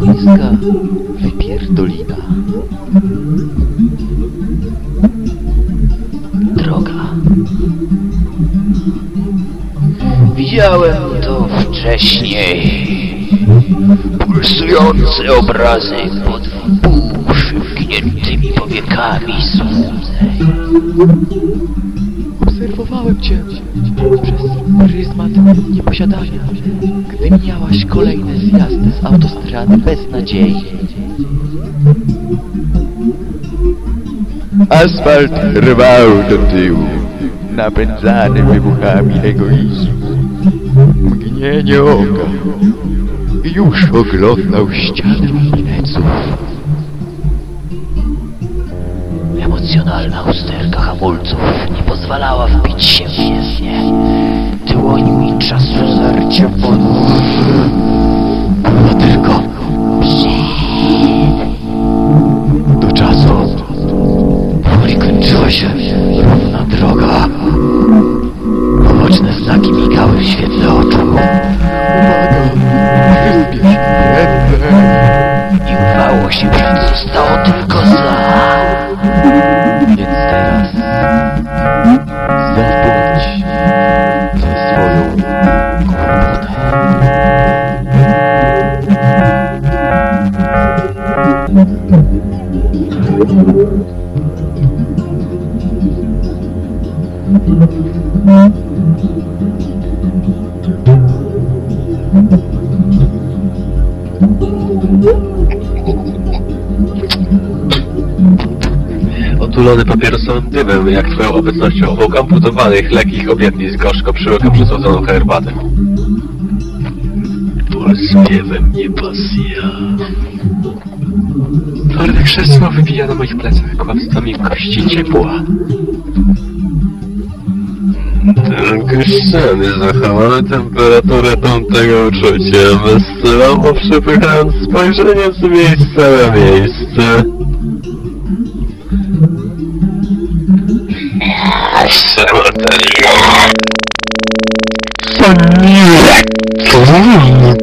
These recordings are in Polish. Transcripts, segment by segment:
Końska wypierdolina. Droga. Widziałem to wcześniej. Pulsujące obrazy pod wpół przymkniętymi powiekami. Obserwowałem cię przez pryzmat nieposiadania, gdy mijałaś kolejne zjazdy z autostrady bez nadziei. Asfalt rwał do tyłu, napędzany wybuchami egoizmu. Mgnienie oka już oglądał ścianę pleców. Emocjonalna usterka hamulców nie pozwalała wbić się w jezdnię. Dłońmi czasu zarcia podwór. Było tylko Do czasu Powoli kończyła się równa droga. Poboczne znaki migały w świetle oczu. Uwaga! Wyspiesz I udało się, że zostało tylko za. Otulony papierosowym dymem, jak twoją obecnością obok amputowanych, lekkich obietnic gorzko przyłykam przesłodzoną herbatę. Polskie we mnie pasja. Twarde krzesło wybija na moich plecach kłamstwami kości ciepła. Tylko ściany zachowały temperaturę tamtego uczucia, bezcelowo przepychając spojrzenie z miejsca na miejsce.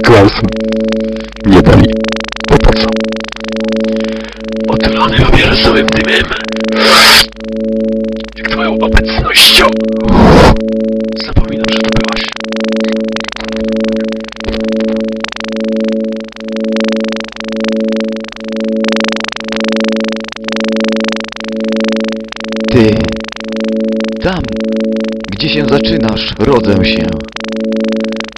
Klaus, nie dali. Papierosowym dymem. Jak twoją obecnością. Zapominam, że tu byłaś. Ty, tam, gdzie się zaczynasz, rodzę się.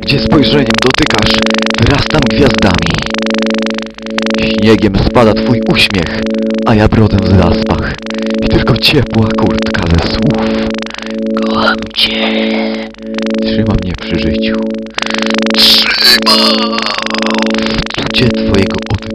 Gdzie spojrzeniem dotykasz, wyrastam gwiazdami. Śniegiem spada twój uśmiech, a ja brodę w zaspach. I tylko ciepła kurtka ze słów Kocham cię. trzyma mnie przy życiu. Trzyma w tudzie twojego oddechu.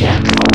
Yeah.